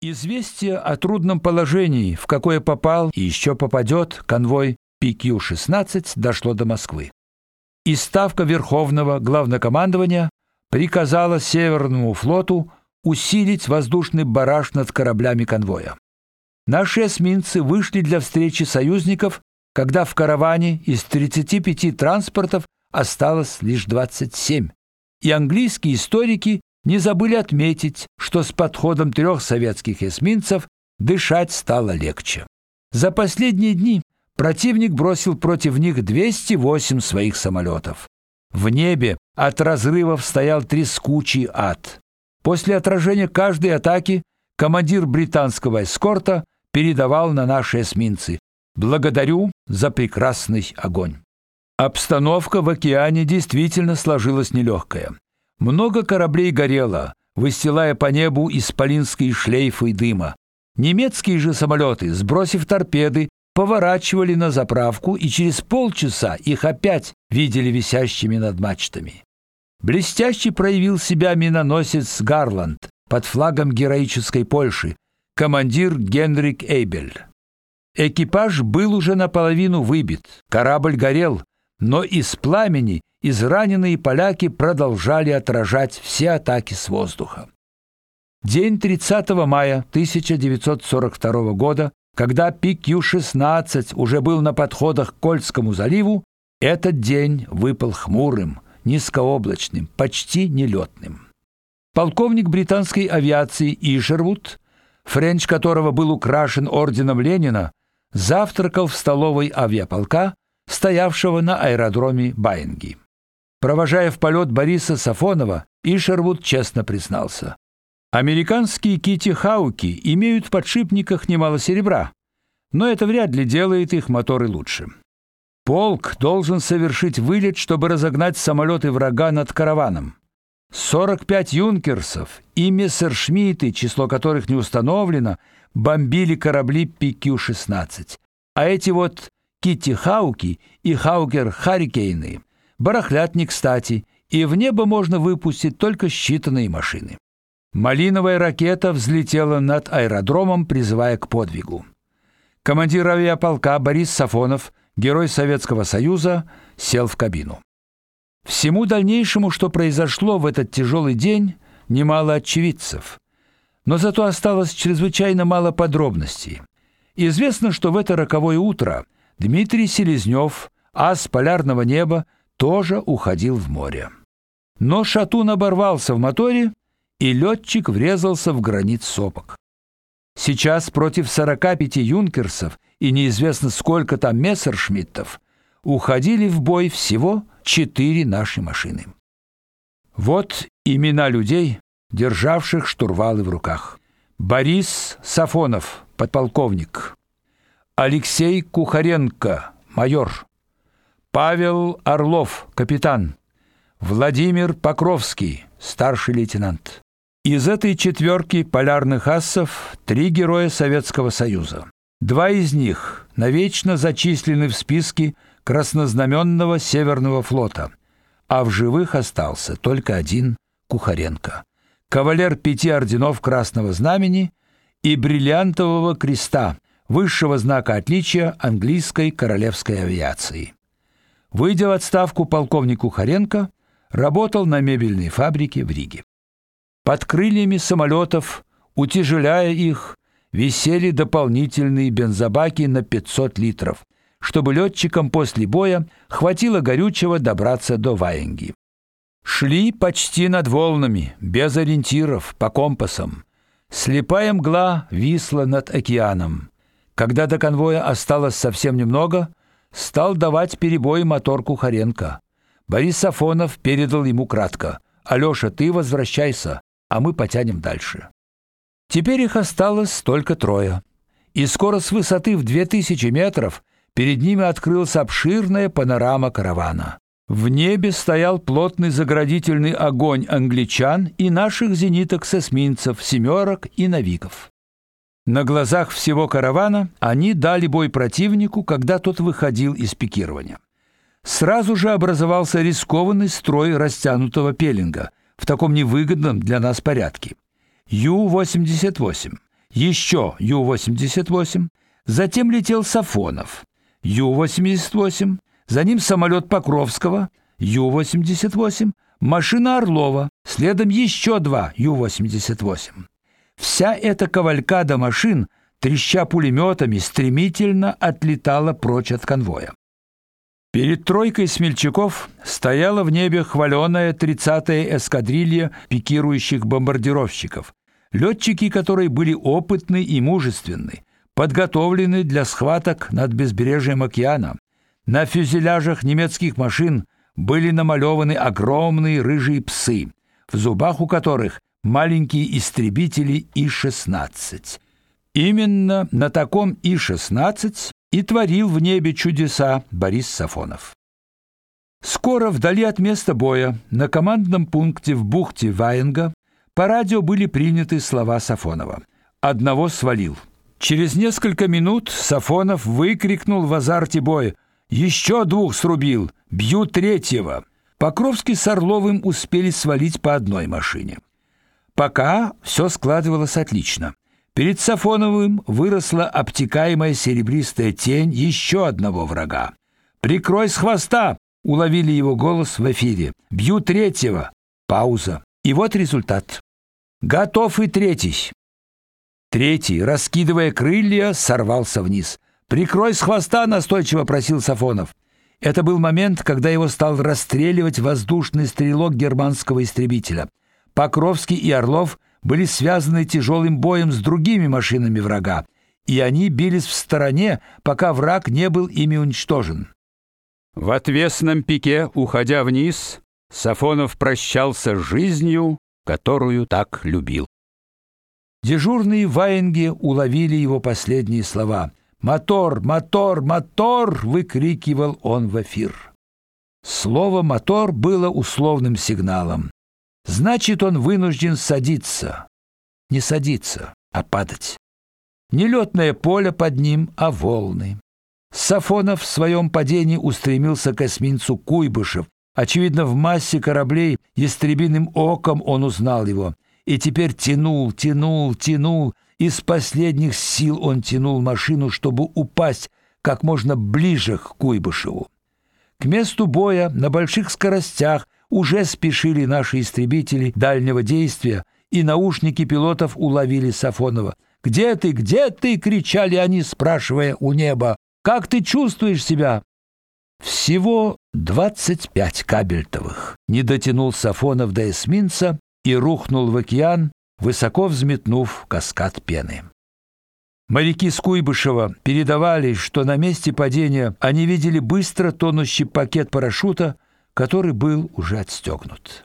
Известие о трудном положении, в какое попал и еще попадет конвой PQ-16, дошло до Москвы. И ставка Верховного главнокомандования приказала Северному флоту усилить воздушный бараж над кораблями конвоя. Наши эсминцы вышли для встречи союзников, когда в караване из 35 транспортов осталось лишь 27. И английские историки не забыли отметить, что с подходом трех советских эсминцев дышать стало легче. За последние дни противник бросил против них 208 своих самолетов. В небе от разрывов стоял трескучий ад. После отражения каждой атаки командир британского эскорта передавал на наши эсминцы: "Благодарю за прекрасный огонь". Обстановка в океане действительно сложилась нелегкая. Много кораблей горело, выстилая по небу исполинские шлейфы дыма. Немецкие же самолеты, сбросив торпеды, поворачивали на заправку, и через полчаса их опять видели висящими над мачтами. Блестяще проявил себя миноносец Гарланд под флагом героической Польши, командир Генрик Эйбель. Экипаж был уже наполовину выбит, корабль горел, но из пламени израненные поляки продолжали отражать все атаки с воздуха. День 30 мая 1942 года, когда ПК-16 уже был на подходах к Кольскому заливу, этот день выпал хмурым, низкооблачным, почти нелетным. Полковник британской авиации Ишервуд, френч которого был украшен орденом Ленина, завтракал в столовой авиаполка, стоявшего на аэродроме Ваенги. Провожая в полет Бориса Сафонова, Ишервуд честно признался: "Американские Киттихауки имеют в подшипниках немало серебра, но это вряд ли делает их моторы лучше. Полк должен совершить вылет, чтобы разогнать самолеты врага над караваном. 45 юнкерсов и мессершмитты, число которых не установлено, бомбили корабли PQ-16. А эти вот Киттихауки и Хаукер-Харрикейны барахлят некстати, и в небо можно выпустить только считанные машины. Малиновая ракета взлетела над аэродромом, призывая к подвигу. Командир авиаполка Борис Сафонов, герой Советского Союза, сел в кабину. Всему дальнейшему, что произошло в этот тяжелый день, немало очевидцев. Но зато осталось чрезвычайно мало подробностей. Известно, что в это роковое утро Дмитрий Селезнев, ас полярного неба, тоже уходил в море. Но шатун оборвался в моторе, и летчик врезался в гранит сопок. Сейчас против 45 юнкерсов и неизвестно сколько там мессершмиттов уходили в бой всего четыре наши машины. Вот имена людей, державших штурвалы в руках. Борис Сафонов, подполковник. Алексей Кухаренко, майор. Павел Орлов, капитан. Владимир Покровский, старший лейтенант. Из этой четверки полярных ассов три героя Советского Союза. Два из них навечно зачислены в списки краснознаменного Северного флота, а в живых остался только один Кухаренко, кавалер пяти орденов Красного Знамени и бриллиантового креста, высшего знака отличия английской королевской авиации. Выйдя в отставку, полковник Кухаренко работал на мебельной фабрике в Риге. Под крыльями самолетов, утяжеляя их, висели дополнительные бензобаки на 500 литров, чтобы летчикам после боя хватило горючего добраться до Ваенги. Шли почти над волнами, без ориентиров, по компасам. Слепая мгла висла над океаном. Когда до конвоя осталось совсем немного, стал давать перебой мотор Кухаренко. Борис Сафонов передал ему кратко: "Алёша, ты возвращайся, а мы потянем дальше". Теперь их осталось только трое. И скоро с высоты в 2000 метров перед ними открылась обширная панорама каравана. В небе стоял плотный заградительный огонь англичан и наших зениток с эсминцев, семерок и навиков. На глазах всего каравана они дали бой противнику, когда тот выходил из пикирования. Сразу же образовался рискованный строй растянутого пеленга в таком невыгодном для нас порядке. Ю-88, еще Ю-88, затем летел Сафонов, Ю-88, за ним самолет Покровского, Ю-88, машина Орлова, следом еще два Ю-88. Вся эта кавалькада машин, треща пулеметами, стремительно отлетала прочь от конвоя. Перед тройкой смельчаков стояла в небе хваленая 30-я эскадрилья пикирующих бомбардировщиков, летчики которые были опытны и мужественны, подготовлены для схваток над безбрежьем океана. На фюзеляжах немецких машин были намалеваны огромные рыжие псы, в зубах у которых маленькие истребители И-16. Именно на таком И-16 и творил в небе чудеса Борис Сафонов. Скоро вдали от места боя, на командном пункте в бухте Ваенга, по радио были приняты слова Сафонова. Одного свалил. Через несколько минут Сафонов выкрикнул в азарте боя: «Еще двух срубил, бью третьего!» Покровский с Орловым успели свалить по одной машине. Пока все складывалось отлично. Перед Сафоновым выросла обтекаемая серебристая тень еще одного врага. «Прикрой с хвоста!» — уловили его голос в эфире. «Бью третьего!» Пауза. И вот результат. «Готов и третий!» Третий, раскидывая крылья, сорвался вниз. «Прикрой с хвоста!» — настойчиво просил Сафонов. Это был момент, когда его стал расстреливать воздушный стрелок германского истребителя. Покровский и Орлов были связаны тяжелым боем с другими машинами врага, и они бились в стороне, пока враг не был ими уничтожен. В отвесном пике, уходя вниз, Сафонов прощался с жизнью, которую так любил. Дежурные ваенги уловили его последние слова. «Мотор! Мотор! Мотор!» — выкрикивал он в эфир. Слово «мотор» было условным сигналом. Значит, он вынужден садиться. Не садиться, а падать. Не летное поле под ним, а волны. Сафонов в своем падении устремился к эсминцу Куйбышев. Очевидно, в массе кораблей ястребиным оком он узнал его. И теперь тянул, тянул, тянул. Из последних сил он тянул машину, чтобы упасть как можно ближе к Куйбышеву. К месту боя на больших скоростях уже спешили наши истребители дальнего действия, и наушники пилотов уловили Сафонова. «Где ты? Где ты?» — кричали они, спрашивая у неба. «Как ты чувствуешь себя?» Всего двадцать пять кабельтовых. Не дотянул Сафонов до эсминца и рухнул в океан, высоко взметнув каскад пены. Моряки с Куйбышева передавали, что на месте падения они видели быстро тонущий пакет парашюта, который был уже отстегнут.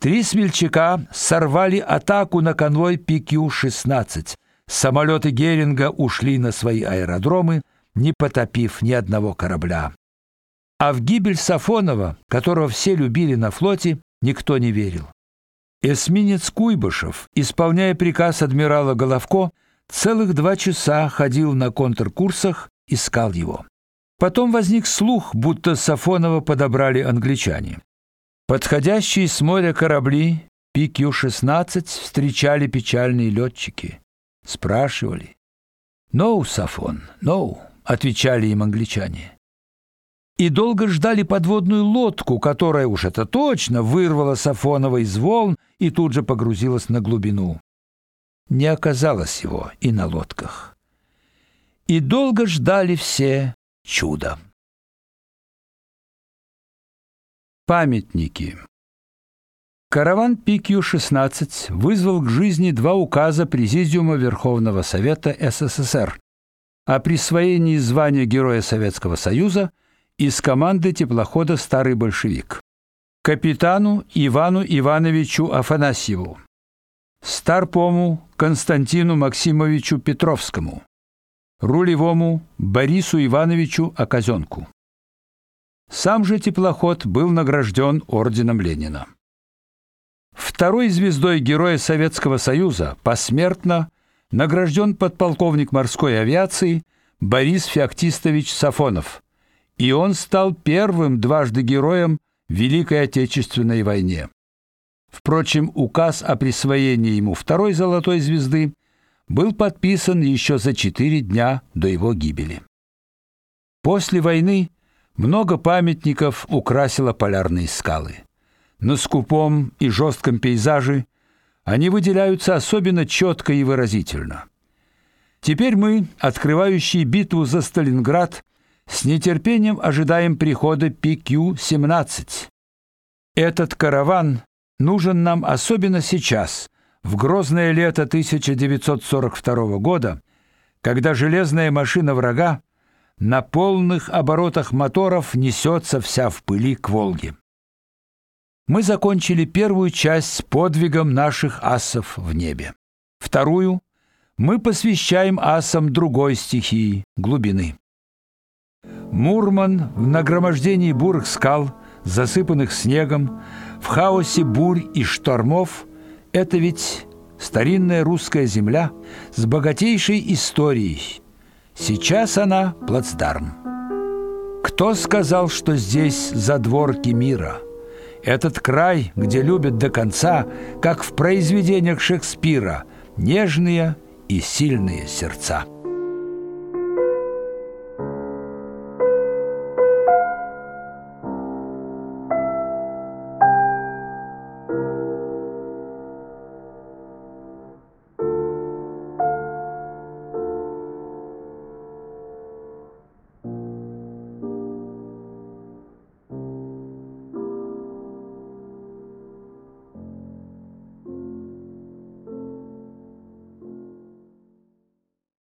Три смельчака сорвали атаку на конвой ПК-16. Самолеты Геринга ушли на свои аэродромы, не потопив ни одного корабля. А в гибель Сафонова, которого все любили на флоте, никто не верил. Эсминец Куйбышев, исполняя приказ адмирала Головко, целых два часа ходил на контркурсах, искал его. Потом возник слух, будто Сафонова подобрали англичане. Подходящие с моря корабли ПК-16 встречали печальные летчики. Спрашивали. «No, Сафон, no», — отвечали им англичане. И долго ждали подводную лодку, которая уж это точно вырвала Сафонова из волн и тут же погрузилась на глубину. Не оказалось его и на лодках. И долго ждали все чудо. Памятники. Караван ПК-16 вызвал к жизни два указа Президиума Верховного Совета СССР о присвоении звания Героя Советского Союза из команды теплохода Старый большевик капитану Ивану Ивановичу Афанасьеву, старпому Константину Максимовичу Петровскому, рулевому Борису Ивановичу Оказенку. Сам же теплоход был награжден орденом Ленина. Второй звездой Героя Советского Союза посмертно награжден подполковник морской авиации Борис Феоктистович Сафонов, и он стал первым дважды героем Великой Отечественной войне. Впрочем, указ о присвоении ему второй золотой звезды был подписан еще за четыре дня до его гибели. После войны много памятников украсило полярные скалы. На скупом и жестком пейзаже они выделяются особенно четко и выразительно. Теперь мы, открывающие битву за Сталинград, с нетерпением ожидаем прихода PQ-17. Этот караван нужен нам особенно сейчас, в грозное лето 1942 года, когда железная машина врага на полных оборотах моторов несется вся в пыли к Волге. Мы закончили первую часть с подвигом наших асов в небе. Вторую мы посвящаем асам другой стихии глубины. Мурман в нагромождении бурых скал, засыпанных снегом, в хаосе бурь и штормов это ведь старинная русская земля с богатейшей историей. Сейчас она плацдарм. Кто сказал, что здесь задворки мира? Этот край, где любят до конца, как в произведениях Шекспира, нежные и сильные сердца.